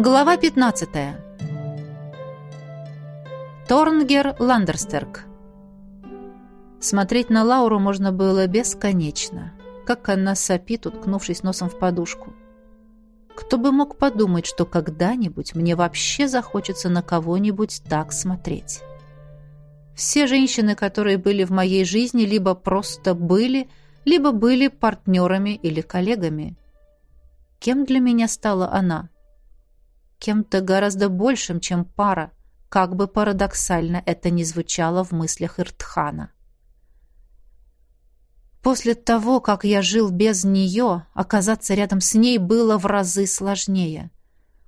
Глава 15. Торнгер Ландерстерк. Смотреть на Лауру можно было бесконечно, как она сопит, уткнувшись носом в подушку. Кто бы мог подумать, что когда-нибудь мне вообще захочется на кого-нибудь так смотреть. Все женщины, которые были в моей жизни, либо просто были, либо были партнерами или коллегами. Кем для меня стала она? Кем-то гораздо большим, чем пара, как бы парадоксально это ни звучало в мыслях Иртхана. После того, как я жил без нее, оказаться рядом с ней было в разы сложнее.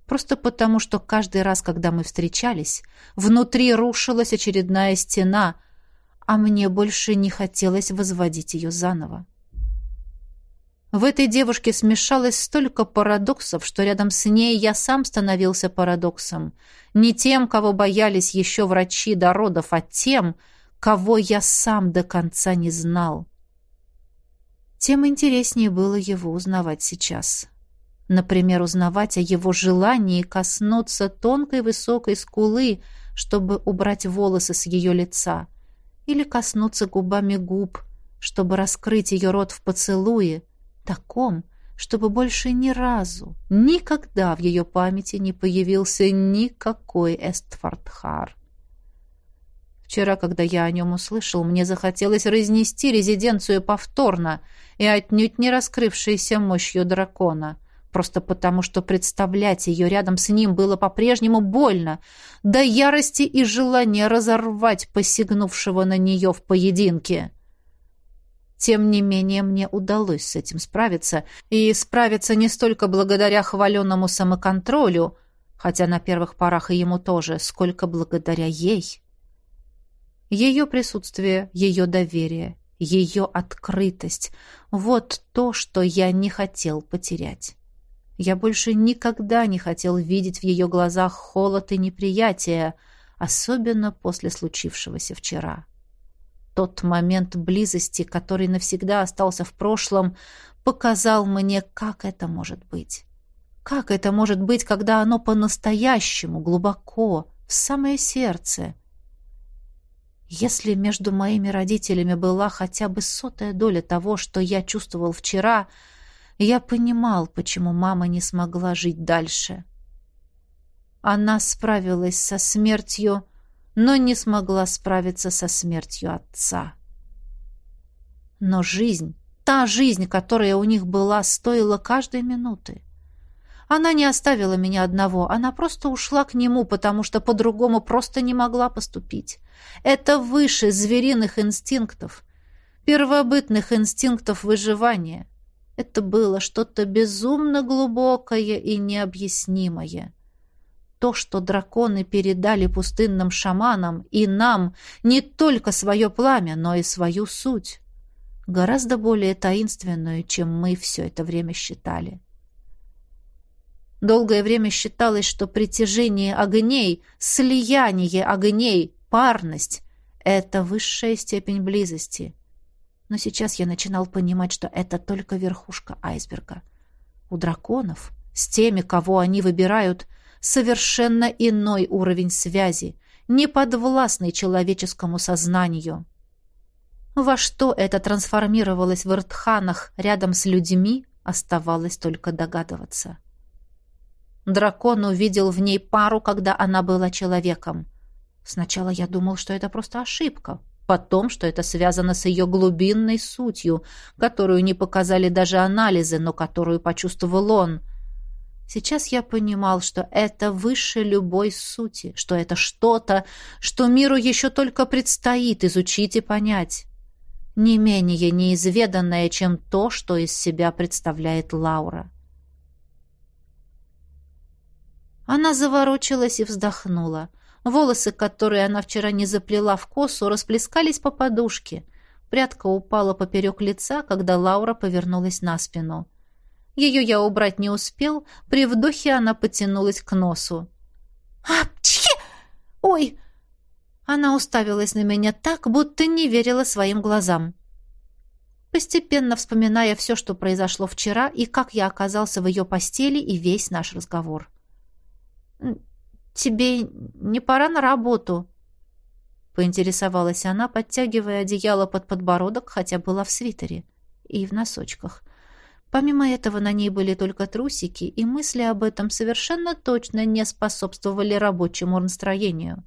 Просто потому, что каждый раз, когда мы встречались, внутри рушилась очередная стена, а мне больше не хотелось возводить ее заново. В этой девушке смешалось столько парадоксов, что рядом с ней я сам становился парадоксом. Не тем, кого боялись еще врачи до родов, а тем, кого я сам до конца не знал. Тем интереснее было его узнавать сейчас. Например, узнавать о его желании коснуться тонкой высокой скулы, чтобы убрать волосы с ее лица, или коснуться губами губ, чтобы раскрыть ее рот в поцелуе, таком, чтобы больше ни разу, никогда в ее памяти не появился никакой Эстфордхар. Вчера, когда я о нем услышал, мне захотелось разнести резиденцию повторно и отнюдь не раскрывшейся мощью дракона — просто потому, что представлять ее рядом с ним было по-прежнему больно, до ярости и желания разорвать посягнувшего на нее в поединке. Тем не менее, мне удалось с этим справиться, и справиться не столько благодаря хваленному самоконтролю, хотя на первых порах и ему тоже, сколько благодаря ей. Ее присутствие, ее доверие, ее открытость — вот то, что я не хотел потерять. Я больше никогда не хотел видеть в ее глазах холод и неприятие, особенно после случившегося вчера. Тот момент близости, который навсегда остался в прошлом, показал мне, как это может быть. Как это может быть, когда оно по-настоящему, глубоко, в самое сердце? Если между моими родителями была хотя бы сотая доля того, что я чувствовал вчера — я понимал, почему мама не смогла жить дальше. Она справилась со смертью, но не смогла справиться со смертью отца. Но жизнь, та жизнь, которая у них была, стоила каждой минуты. Она не оставила меня одного, она просто ушла к нему, потому что по-другому просто не могла поступить. Это выше звериных инстинктов, первобытных инстинктов выживания. Это было что-то безумно глубокое и необъяснимое. То, что драконы передали пустынным шаманам и нам не только свое пламя, но и свою суть. Гораздо более таинственную, чем мы все это время считали. Долгое время считалось, что притяжение огней, слияние огней, парность — это высшая степень близости — но сейчас я начинал понимать, что это только верхушка айсберга. У драконов, с теми, кого они выбирают, совершенно иной уровень связи, не подвластный человеческому сознанию. Во что это трансформировалось в Иртханах рядом с людьми, оставалось только догадываться. Дракон увидел в ней пару, когда она была человеком. Сначала я думал, что это просто ошибка, Потом, что это связано с ее глубинной сутью, которую не показали даже анализы, но которую почувствовал он. Сейчас я понимал, что это выше любой сути, что это что-то, что миру еще только предстоит изучить и понять. Не менее неизведанное, чем то, что из себя представляет Лаура. Она заворочилась и вздохнула. Волосы, которые она вчера не заплела в косу, расплескались по подушке. Прядка упала поперек лица, когда Лаура повернулась на спину. Ее я убрать не успел, при вдохе она потянулась к носу. «Апчхи! Ой!» Она уставилась на меня так, будто не верила своим глазам. Постепенно вспоминая все, что произошло вчера, и как я оказался в ее постели, и весь наш разговор. «Тебе не пора на работу?» Поинтересовалась она, подтягивая одеяло под подбородок, хотя была в свитере и в носочках. Помимо этого на ней были только трусики, и мысли об этом совершенно точно не способствовали рабочему настроению.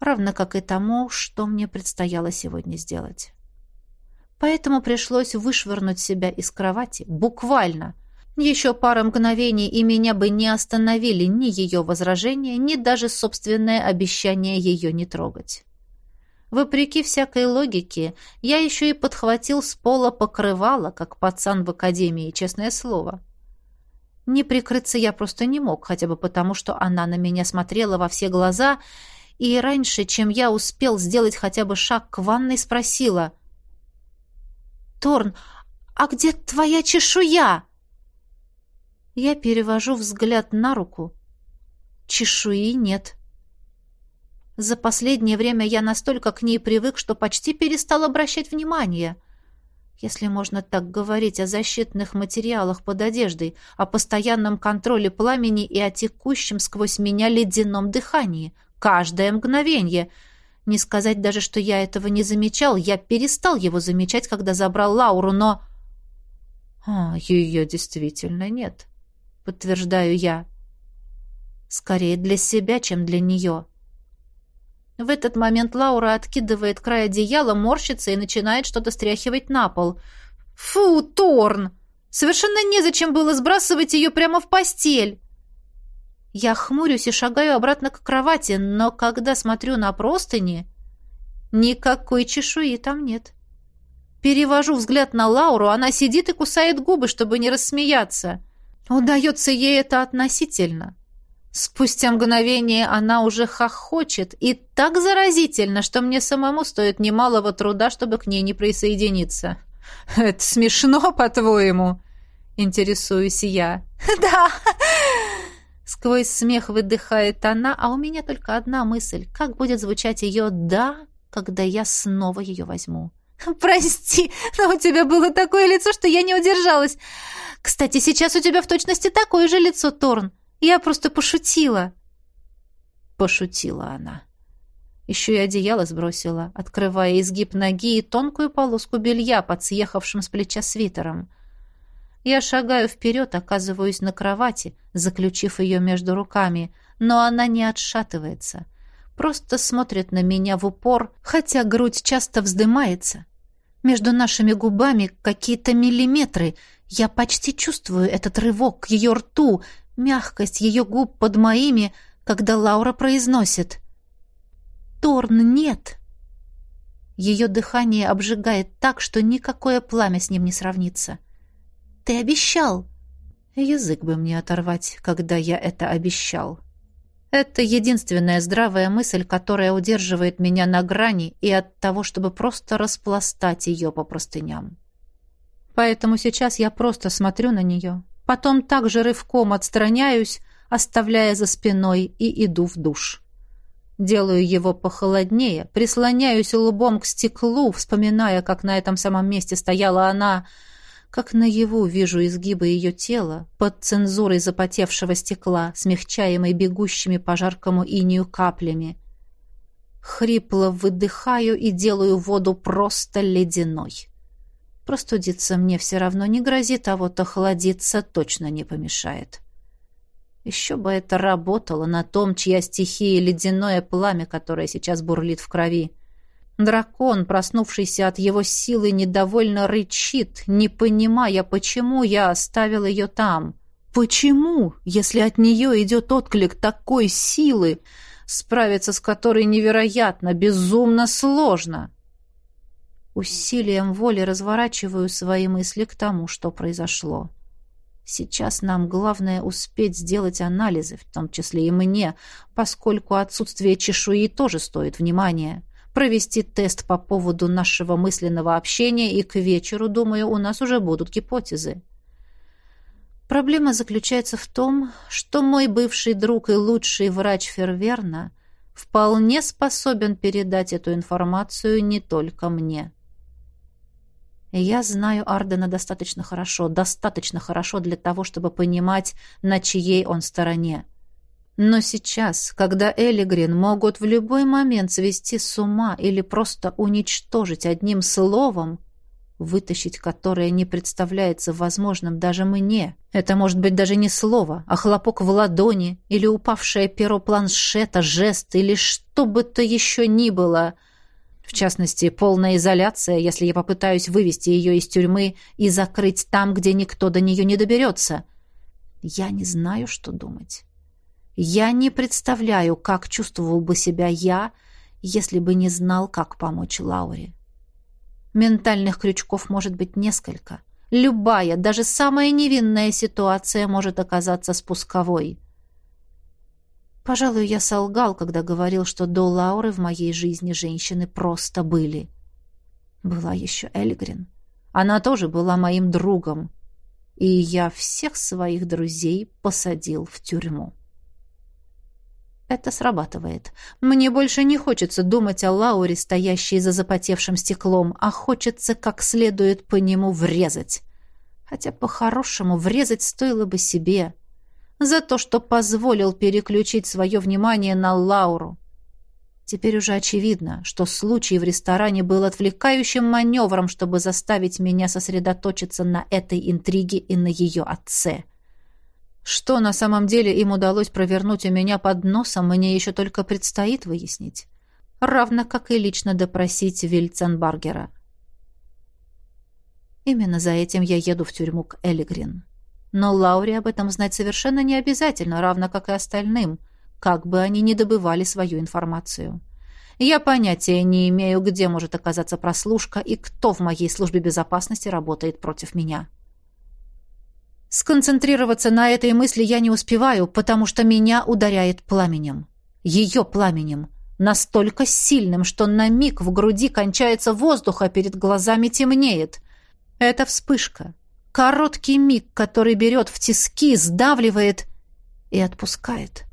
Равно как и тому, что мне предстояло сегодня сделать. Поэтому пришлось вышвырнуть себя из кровати, буквально. Еще пара мгновений, и меня бы не остановили ни ее возражения, ни даже собственное обещание ее не трогать. Вопреки всякой логике, я еще и подхватил с пола покрывало, как пацан в академии, честное слово. Не прикрыться я просто не мог, хотя бы потому, что она на меня смотрела во все глаза, и раньше, чем я успел сделать хотя бы шаг к ванной, спросила. «Торн, а где твоя чешуя?» Я перевожу взгляд на руку. Чешуи нет. За последнее время я настолько к ней привык, что почти перестал обращать внимание. Если можно так говорить о защитных материалах под одеждой, о постоянном контроле пламени и о текущем сквозь меня ледяном дыхании. Каждое мгновение. Не сказать даже, что я этого не замечал. Я перестал его замечать, когда забрал Лауру, но... А, ее действительно нет, подтверждаю я. Скорее для себя, чем для нее. — в этот момент Лаура откидывает край одеяла, морщится и начинает что-то стряхивать на пол. «Фу, Торн! Совершенно незачем было сбрасывать ее прямо в постель!» Я хмурюсь и шагаю обратно к кровати, но когда смотрю на простыни, никакой чешуи там нет. Перевожу взгляд на Лауру, она сидит и кусает губы, чтобы не рассмеяться. Удается ей это относительно. Спустя мгновение она уже хохочет, и так заразительно, что мне самому стоит немалого труда, чтобы к ней не присоединиться. «Это смешно, по-твоему?» — интересуюсь я. «Да!» Сквозь смех выдыхает она, а у меня только одна мысль. Как будет звучать ее «да», когда я снова ее возьму? «Прости, но у тебя было такое лицо, что я не удержалась. Кстати, сейчас у тебя в точности такое же лицо, Торн. Я просто пошутила. Пошутила она. Еще и одеяло сбросила, открывая изгиб ноги и тонкую полоску белья под съехавшим с плеча свитером. Я шагаю вперед, оказываюсь на кровати, заключив ее между руками, но она не отшатывается. Просто смотрит на меня в упор, хотя грудь часто вздымается. Между нашими губами какие-то миллиметры. Я почти чувствую этот рывок к ее рту, мягкость ее губ под моими, когда Лаура произносит «Торн, нет!» Ее дыхание обжигает так, что никакое пламя с ним не сравнится. «Ты обещал!» Язык бы мне оторвать, когда я это обещал. Это единственная здравая мысль, которая удерживает меня на грани и от того, чтобы просто распластать ее по простыням. Поэтому сейчас я просто смотрю на нее, Потом также рывком отстраняюсь, оставляя за спиной, и иду в душ. Делаю его похолоднее, прислоняюсь лбом к стеклу, вспоминая, как на этом самом месте стояла она, как наяву вижу изгибы ее тела под цензурой запотевшего стекла, смягчаемой бегущими по жаркому инию каплями. Хрипло выдыхаю и делаю воду просто ледяной. Простудиться мне все равно не грозит, а вот охладиться точно не помешает. Еще бы это работало на том, чья стихия ледяное пламя, которое сейчас бурлит в крови. Дракон, проснувшийся от его силы, недовольно рычит, не понимая, почему я оставил ее там. Почему, если от нее идет отклик такой силы, справиться с которой невероятно, безумно сложно? Усилием воли разворачиваю свои мысли к тому, что произошло. Сейчас нам главное успеть сделать анализы, в том числе и мне, поскольку отсутствие чешуи тоже стоит внимания. Провести тест по поводу нашего мысленного общения, и к вечеру, думаю, у нас уже будут гипотезы. Проблема заключается в том, что мой бывший друг и лучший врач Ферверна вполне способен передать эту информацию не только мне. Я знаю Ардена достаточно хорошо, достаточно хорошо для того, чтобы понимать, на чьей он стороне. Но сейчас, когда Элигрин могут в любой момент свести с ума или просто уничтожить одним словом, вытащить которое не представляется возможным даже мне. Это может быть даже не слово, а хлопок в ладони или упавшее перо планшета, жест или что бы то еще ни было. В частности, полная изоляция, если я попытаюсь вывести ее из тюрьмы и закрыть там, где никто до нее не доберется. Я не знаю, что думать. Я не представляю, как чувствовал бы себя я, если бы не знал, как помочь Лауре. Ментальных крючков может быть несколько. Любая, даже самая невинная ситуация может оказаться спусковой. Пожалуй, я солгал, когда говорил, что до Лауры в моей жизни женщины просто были. Была еще Эльгрин. Она тоже была моим другом. И я всех своих друзей посадил в тюрьму. Это срабатывает. Мне больше не хочется думать о Лауре, стоящей за запотевшим стеклом, а хочется как следует по нему врезать. Хотя по-хорошему врезать стоило бы себе. За то, что позволил переключить свое внимание на Лауру. Теперь уже очевидно, что случай в ресторане был отвлекающим маневром, чтобы заставить меня сосредоточиться на этой интриге и на ее отце. — что на самом деле им удалось провернуть у меня под носом, мне еще только предстоит выяснить. Равно как и лично допросить Вильценбаргера. Именно за этим я еду в тюрьму к Элигрин. Но Лауре об этом знать совершенно не обязательно, равно как и остальным, как бы они ни добывали свою информацию. Я понятия не имею, где может оказаться прослушка и кто в моей службе безопасности работает против меня. Сконцентрироваться на этой мысли я не успеваю, потому что меня ударяет пламенем. Ее пламенем. Настолько сильным, что на миг в груди кончается воздух, а перед глазами темнеет. Это вспышка. Короткий миг, который берет в тиски, сдавливает и отпускает.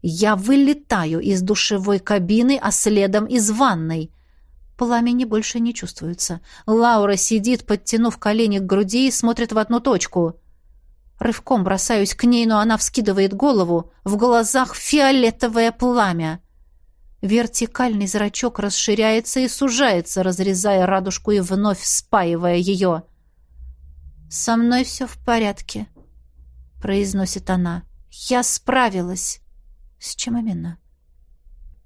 Я вылетаю из душевой кабины, а следом из ванной. Пламени больше не чувствуется. Лаура сидит, подтянув колени к груди и смотрит в одну точку. Рывком бросаюсь к ней, но она вскидывает голову. В глазах фиолетовое пламя. Вертикальный зрачок расширяется и сужается, разрезая радужку и вновь спаивая ее. «Со мной все в порядке», — произносит она. «Я справилась». «С чем именно?»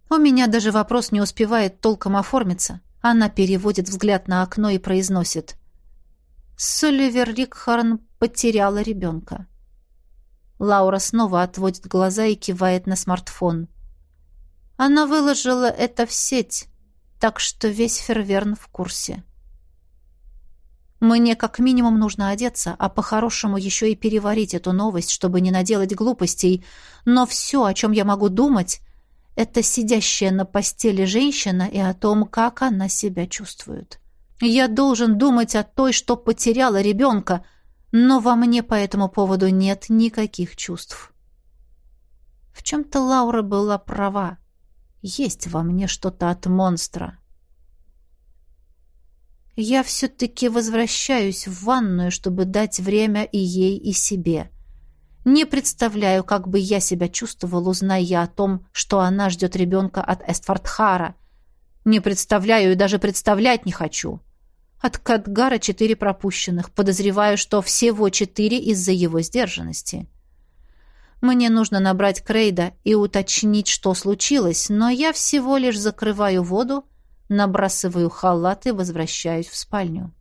У меня даже вопрос не успевает толком оформиться. Она переводит взгляд на окно и произносит. «Соливер Рикхарн потеряла ребенка. Лаура снова отводит глаза и кивает на смартфон. Она выложила это в сеть, так что весь Ферверн в курсе. Мне как минимум нужно одеться, а по-хорошему еще и переварить эту новость, чтобы не наделать глупостей. Но все, о чем я могу думать, это сидящая на постели женщина и о том, как она себя чувствует. Я должен думать о той, что потеряла ребенка, но во мне по этому поводу нет никаких чувств. В чем-то Лаура была права. Есть во мне что-то от монстра. Я все-таки возвращаюсь в ванную, чтобы дать время и ей, и себе. Не представляю, как бы я себя чувствовал, узная о том, что она ждет ребенка от Эстфордхара. Не представляю и даже представлять не хочу. От Кадгара четыре пропущенных. Подозреваю, что всего четыре из-за его сдержанности. Мне нужно набрать Крейда и уточнить, что случилось, но я всего лишь закрываю воду, набрасываю халат и возвращаюсь в спальню.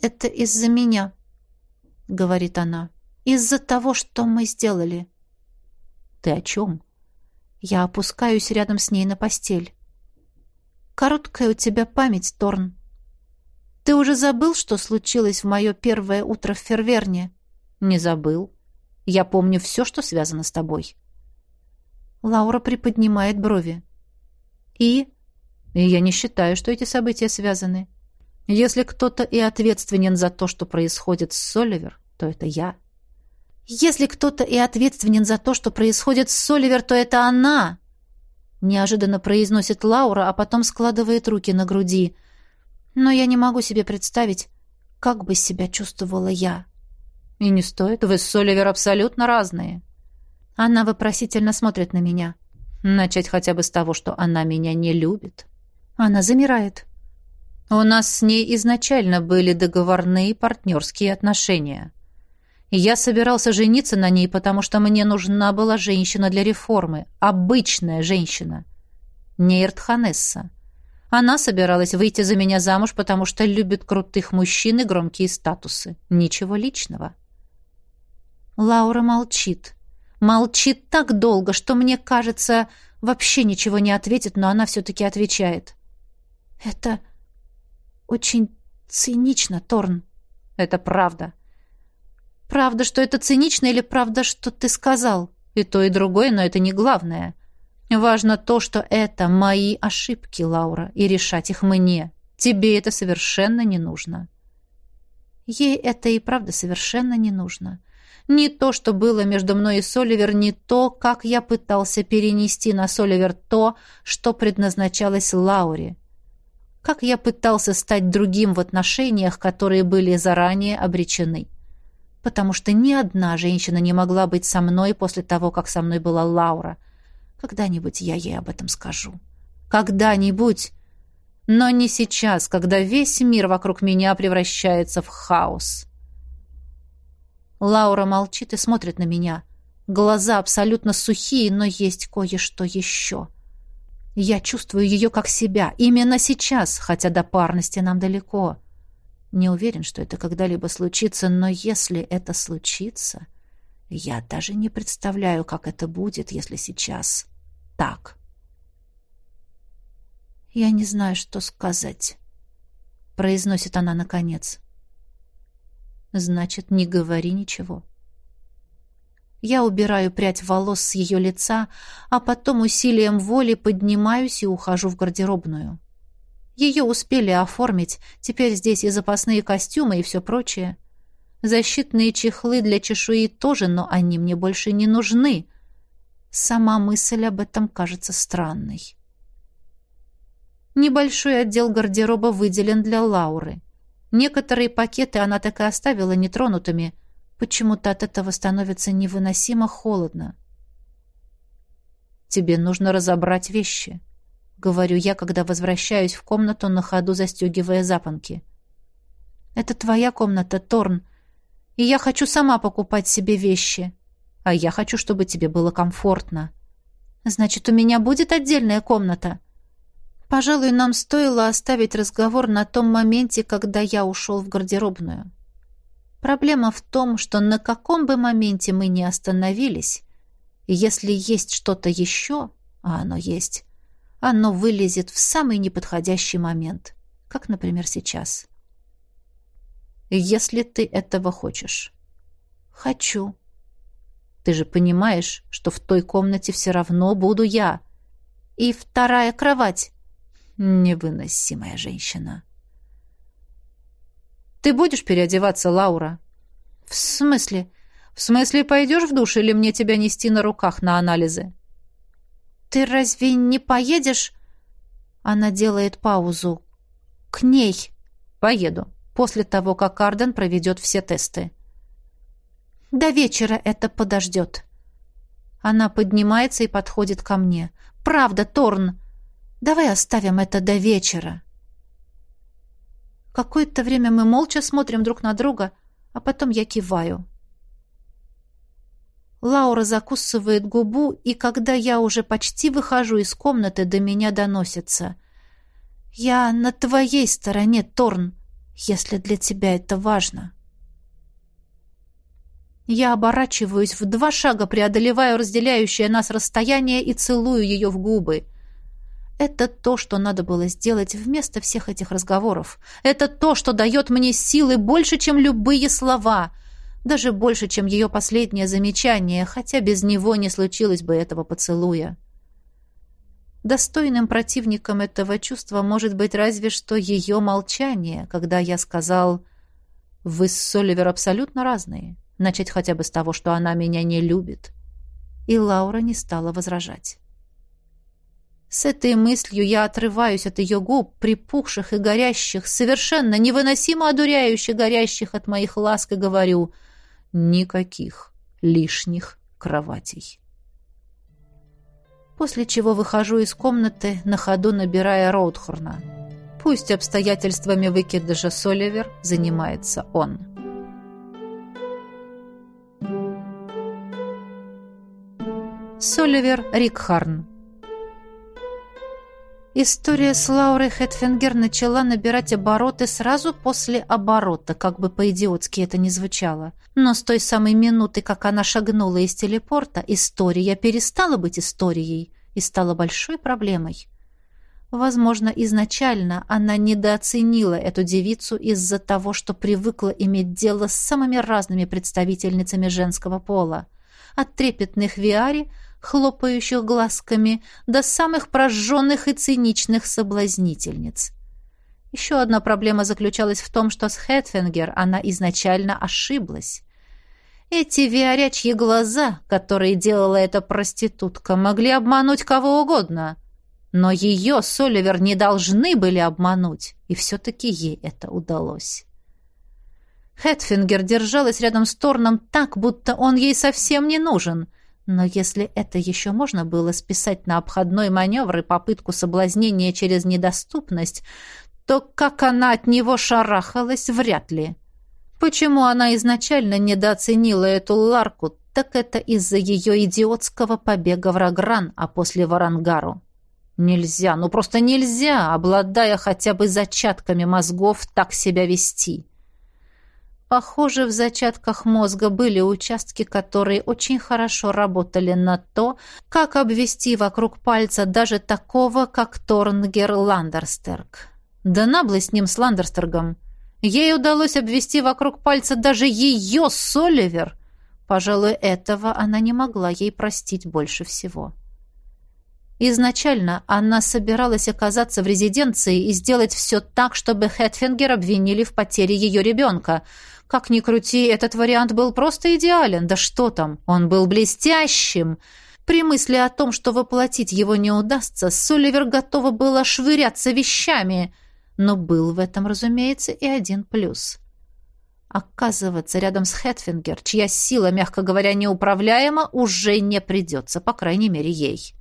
«Это из-за меня», — говорит она. «Из-за того, что мы сделали». «Ты о чем?» Я опускаюсь рядом с ней на постель. Короткая у тебя память, Торн. Ты уже забыл, что случилось в мое первое утро в Ферверне? Не забыл. Я помню все, что связано с тобой. Лаура приподнимает брови. И? И я не считаю, что эти события связаны. Если кто-то и ответственен за то, что происходит с Соливер, то это я. Если кто-то и ответственен за то, что происходит с Соливер, то это она, неожиданно произносит Лаура, а потом складывает руки на груди. Но я не могу себе представить, как бы себя чувствовала я. И не стоит, вы с Соливер абсолютно разные. Она вопросительно смотрит на меня. Начать хотя бы с того, что она меня не любит. Она замирает. У нас с ней изначально были договорные партнерские отношения. Я собирался жениться на ней, потому что мне нужна была женщина для реформы. Обычная женщина. Не Иртханесса. Она собиралась выйти за меня замуж, потому что любит крутых мужчин и громкие статусы. Ничего личного. Лаура молчит. Молчит так долго, что мне кажется, вообще ничего не ответит, но она все-таки отвечает. «Это очень цинично, Торн». «Это правда». «Правда, что это цинично, или правда, что ты сказал?» «И то, и другое, но это не главное. Важно то, что это мои ошибки, Лаура, и решать их мне. Тебе это совершенно не нужно». Ей это и правда совершенно не нужно. Не то, что было между мной и Соливер, не то, как я пытался перенести на Соливер то, что предназначалось Лауре. Как я пытался стать другим в отношениях, которые были заранее обречены. Потому что ни одна женщина не могла быть со мной после того, как со мной была Лаура. Когда-нибудь я ей об этом скажу. Когда-нибудь... Но не сейчас, когда весь мир вокруг меня превращается в хаос. Лаура молчит и смотрит на меня. Глаза абсолютно сухие, но есть кое-что еще. Я чувствую ее как себя, именно сейчас, хотя до парности нам далеко. Не уверен, что это когда-либо случится, но если это случится, я даже не представляю, как это будет, если сейчас так. «Я не знаю, что сказать», — произносит она наконец. Значит, не говори ничего. Я убираю прядь волос с ее лица, а потом усилием воли поднимаюсь и ухожу в гардеробную. Ее успели оформить, теперь здесь и запасные костюмы, и все прочее. Защитные чехлы для чешуи тоже, но они мне больше не нужны. Сама мысль об этом кажется странной. Небольшой отдел гардероба выделен для Лауры. Некоторые пакеты она так и оставила нетронутыми. Почему-то от этого становится невыносимо холодно. «Тебе нужно разобрать вещи», — говорю я, когда возвращаюсь в комнату, на ходу застегивая запонки. «Это твоя комната, Торн, и я хочу сама покупать себе вещи, а я хочу, чтобы тебе было комфортно. Значит, у меня будет отдельная комната?» Пожалуй, нам стоило оставить разговор на том моменте, когда я ушел в гардеробную. Проблема в том, что на каком бы моменте мы ни остановились, если есть что-то еще, а оно есть, оно вылезет в самый неподходящий момент, как, например, сейчас. Если ты этого хочешь. Хочу. Ты же понимаешь, что в той комнате все равно буду я. И вторая кровать. Невыносимая женщина. «Ты будешь переодеваться, Лаура?» «В смысле? В смысле, пойдешь в душ или мне тебя нести на руках на анализы?» «Ты разве не поедешь?» Она делает паузу. «К ней». «Поеду. После того, как Арден проведет все тесты». «До вечера это подождет». Она поднимается и подходит ко мне. «Правда, Торн, Давай оставим это до вечера. Какое-то время мы молча смотрим друг на друга, а потом я киваю. Лаура закусывает губу, и когда я уже почти выхожу из комнаты, до меня доносится. «Я на твоей стороне, Торн, если для тебя это важно». Я оборачиваюсь в два шага, преодолеваю разделяющее нас расстояние и целую ее в губы. Это то, что надо было сделать вместо всех этих разговоров. Это то, что дает мне силы больше, чем любые слова. Даже больше, чем ее последнее замечание, хотя без него не случилось бы этого поцелуя. Достойным противником этого чувства может быть разве что ее молчание, когда я сказал «Вы с Соливер абсолютно разные. Начать хотя бы с того, что она меня не любит». И Лаура не стала возражать. С этой мыслью я отрываюсь от ее губ, припухших и горящих, совершенно невыносимо одуряющих горящих от моих ласк, и говорю «Никаких лишних кроватей». После чего выхожу из комнаты, на ходу набирая Роудхорна. Пусть обстоятельствами выкидыша Соливер занимается он. Соливер Рикхарн История с Лаурой Хэтфингер начала набирать обороты сразу после оборота, как бы по-идиотски это ни звучало. Но с той самой минуты, как она шагнула из телепорта, история перестала быть историей и стала большой проблемой. Возможно, изначально она недооценила эту девицу из-за того, что привыкла иметь дело с самыми разными представительницами женского пола. От трепетных Виари – хлопающих глазками, до самых прожженных и циничных соблазнительниц. Еще одна проблема заключалась в том, что с Хэтфингер она изначально ошиблась. Эти виарячьи глаза, которые делала эта проститутка, могли обмануть кого угодно. Но ее Соливер не должны были обмануть, и все-таки ей это удалось. Хэтфингер держалась рядом с Торном так, будто он ей совсем не нужен — но если это еще можно было списать на обходной маневр и попытку соблазнения через недоступность, то как она от него шарахалась, вряд ли. Почему она изначально недооценила эту Ларку, так это из-за ее идиотского побега в Рагран, а после в Арангару. Нельзя, ну просто нельзя, обладая хотя бы зачатками мозгов, так себя вести. Похоже, в зачатках мозга были участки, которые очень хорошо работали на то, как обвести вокруг пальца даже такого, как Торнгер Ландерстерк. Да набло с ним, с Ландерстергом. Ей удалось обвести вокруг пальца даже ее Соливер. Пожалуй, этого она не могла ей простить больше всего. Изначально она собиралась оказаться в резиденции и сделать все так, чтобы Хэтфингер обвинили в потере ее ребенка — как ни крути, этот вариант был просто идеален. Да что там, он был блестящим. При мысли о том, что воплотить его не удастся, Соливер готова была швыряться вещами. Но был в этом, разумеется, и один плюс. Оказываться рядом с Хэтфингер, чья сила, мягко говоря, неуправляема, уже не придется, по крайней мере, ей.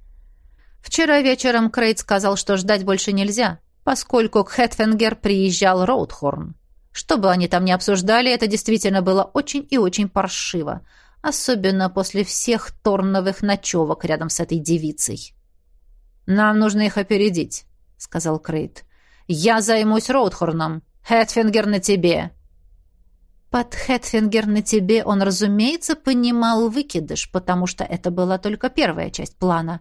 Вчера вечером Крейт сказал, что ждать больше нельзя, поскольку к Хэтфингер приезжал Роудхорн. Что бы они там ни обсуждали, это действительно было очень и очень паршиво. Особенно после всех торновых ночевок рядом с этой девицей. «Нам нужно их опередить», — сказал Крейт. «Я займусь Роудхорном. Хэтфингер на тебе». Под Хэтфингер на тебе он, разумеется, понимал выкидыш, потому что это была только первая часть плана.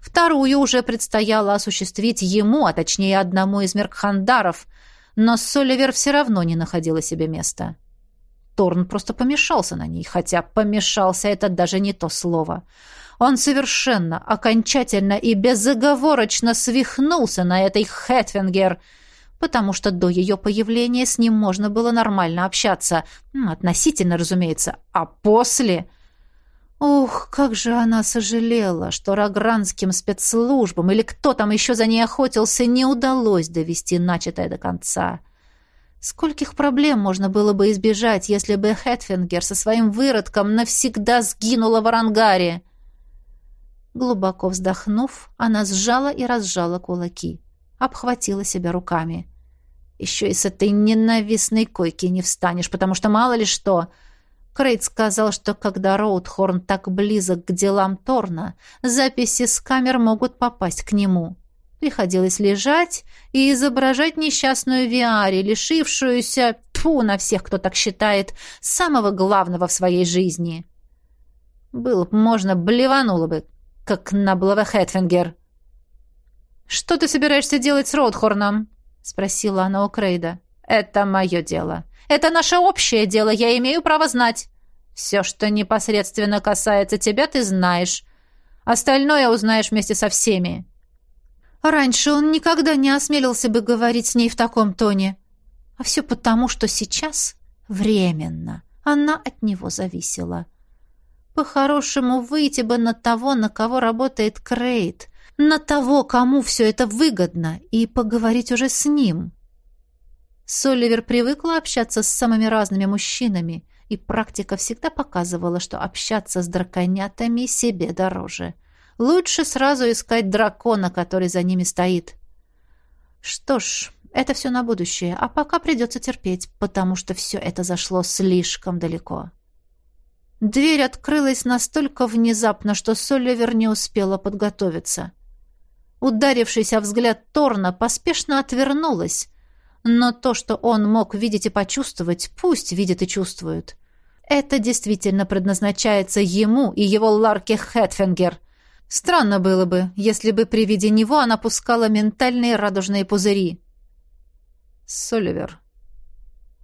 Вторую уже предстояло осуществить ему, а точнее одному из Меркхандаров — но Соливер все равно не находила себе места. Торн просто помешался на ней, хотя «помешался» — это даже не то слово. Он совершенно, окончательно и безоговорочно свихнулся на этой Хэтфингер, потому что до ее появления с ним можно было нормально общаться, относительно, разумеется, а после... Ух, как же она сожалела, что рагранским спецслужбам или кто там еще за ней охотился, не удалось довести начатое до конца. Скольких проблем можно было бы избежать, если бы Хэтфингер со своим выродком навсегда сгинула в Арангаре? Глубоко вздохнув, она сжала и разжала кулаки, обхватила себя руками. Еще и с этой ненавистной койки не встанешь, потому что мало ли что... Крейт сказал, что когда Роудхорн так близок к делам Торна, записи с камер могут попасть к нему. Приходилось лежать и изображать несчастную Виари, лишившуюся, тьфу на всех, кто так считает, самого главного в своей жизни. Было бы можно, блеванула бы, как на Блавехетфингер. «Что ты собираешься делать с Роудхорном?» — спросила она у Крейта. «Это мое дело», это наше общее дело, я имею право знать. Все, что непосредственно касается тебя, ты знаешь. Остальное узнаешь вместе со всеми». Раньше он никогда не осмелился бы говорить с ней в таком тоне. А все потому, что сейчас, временно, она от него зависела. По-хорошему, выйти бы на того, на кого работает Крейт, на того, кому все это выгодно, и поговорить уже с ним. Соливер привыкла общаться с самыми разными мужчинами, и практика всегда показывала, что общаться с драконятами себе дороже. Лучше сразу искать дракона, который за ними стоит. Что ж, это все на будущее, а пока придется терпеть, потому что все это зашло слишком далеко. Дверь открылась настолько внезапно, что Соливер не успела подготовиться. Ударившийся взгляд Торна поспешно отвернулась, но то, что он мог видеть и почувствовать, пусть видит и чувствует. Это действительно предназначается ему и его Ларке Хэтфингер — Странно было бы, если бы при виде него она пускала ментальные радужные пузыри. Соливер.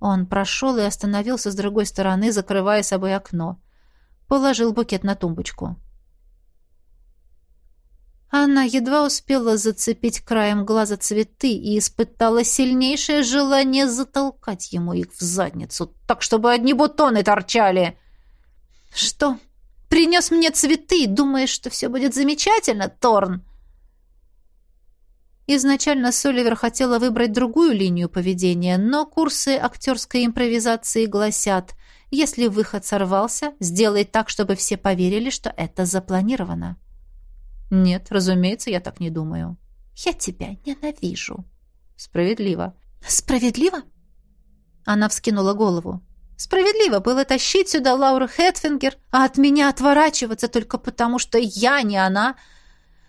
Он прошел и остановился с другой стороны, закрывая собой окно. Положил букет на тумбочку. Она едва успела зацепить краем глаза цветы и испытала сильнейшее желание затолкать ему их в задницу, так, чтобы одни бутоны торчали. «Что?» Принес мне цветы, думаешь, что все будет замечательно, Торн?» Изначально Соливер хотела выбрать другую линию поведения, но курсы актерской импровизации гласят, если выход сорвался, сделай так, чтобы все поверили, что это запланировано. «Нет, разумеется, я так не думаю». «Я тебя ненавижу». «Справедливо». «Справедливо?» Она вскинула голову. Справедливо было тащить сюда Лауру Хэтфингер, а от меня отворачиваться только потому, что я не она.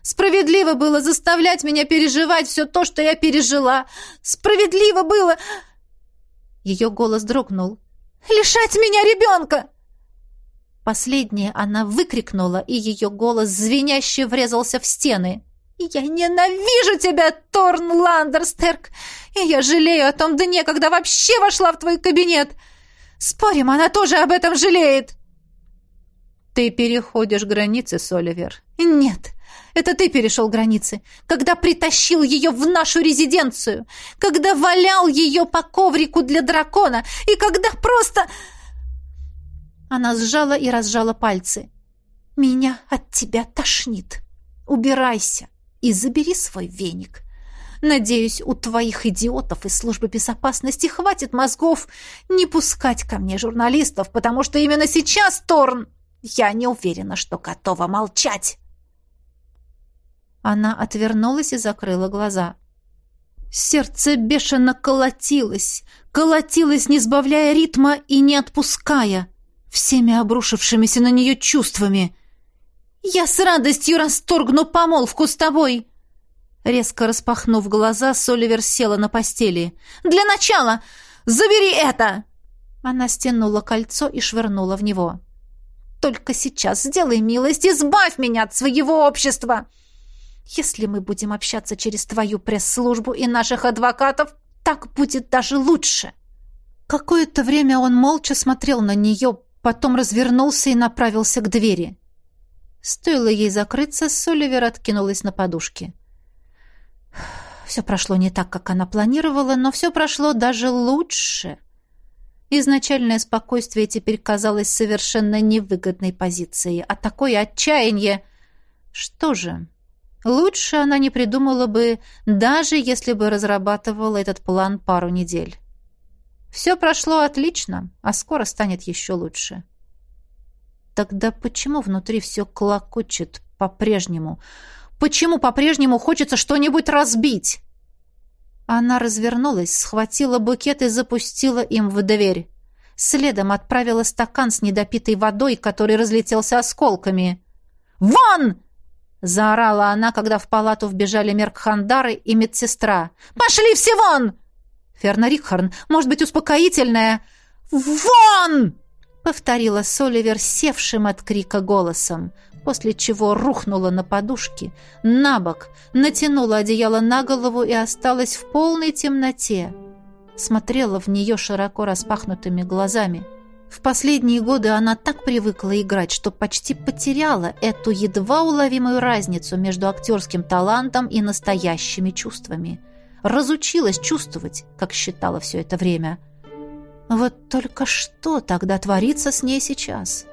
Справедливо было заставлять меня переживать все то, что я пережила. Справедливо было... Ее голос дрогнул. «Лишать меня ребенка!» Последнее она выкрикнула, и ее голос звеняще врезался в стены. «Я ненавижу тебя, Торн Ландерстерк! И я жалею о том дне, когда вообще вошла в твой кабинет!» Спорим, она тоже об этом жалеет!» «Ты переходишь границы, Соливер». «Нет, это ты перешел границы, когда притащил ее в нашу резиденцию, когда валял ее по коврику для дракона и когда просто...» Она сжала и разжала пальцы. «Меня от тебя тошнит. Убирайся и забери свой веник. Надеюсь, у твоих идиотов из службы безопасности хватит мозгов не пускать ко мне журналистов, потому что именно сейчас, Торн, я не уверена, что готова молчать. Она отвернулась и закрыла глаза. Сердце бешено колотилось, колотилось, не сбавляя ритма и не отпуская, всеми обрушившимися на нее чувствами. «Я с радостью расторгну помолвку с тобой!» Резко распахнув глаза, Соливер села на постели. «Для начала! Забери это!» Она стянула кольцо и швырнула в него. «Только сейчас сделай милость, избавь меня от своего общества! Если мы будем общаться через твою пресс-службу и наших адвокатов, так будет даже лучше!» Какое-то время он молча смотрел на нее, потом развернулся и направился к двери. Стоило ей закрыться, Соливер откинулась на подушке. Все прошло не так, как она планировала, но все прошло даже лучше. Изначальное спокойствие теперь казалось совершенно невыгодной позицией, а такое отчаяние... Что же, лучше она не придумала бы, даже если бы разрабатывала этот план пару недель. Все прошло отлично, а скоро станет еще лучше. Тогда почему внутри все клокочет по-прежнему? Почему по-прежнему хочется что-нибудь разбить? Она развернулась, схватила букет и запустила им в дверь. Следом отправила стакан с недопитой водой, который разлетелся осколками. «Вон!» — заорала она, когда в палату вбежали Меркхандары и медсестра. «Пошли все вон!» «Ферна Рикхарн, может быть, успокоительная?» «Вон!» — повторила Соливер севшим от крика голосом после чего рухнула на подушки, на бок, натянула одеяло на голову и осталась в полной темноте. Смотрела в нее широко распахнутыми глазами. В последние годы она так привыкла играть, что почти потеряла эту едва уловимую разницу между актерским талантом и настоящими чувствами. Разучилась чувствовать, как считала все это время. Вот только что тогда творится с ней сейчас?»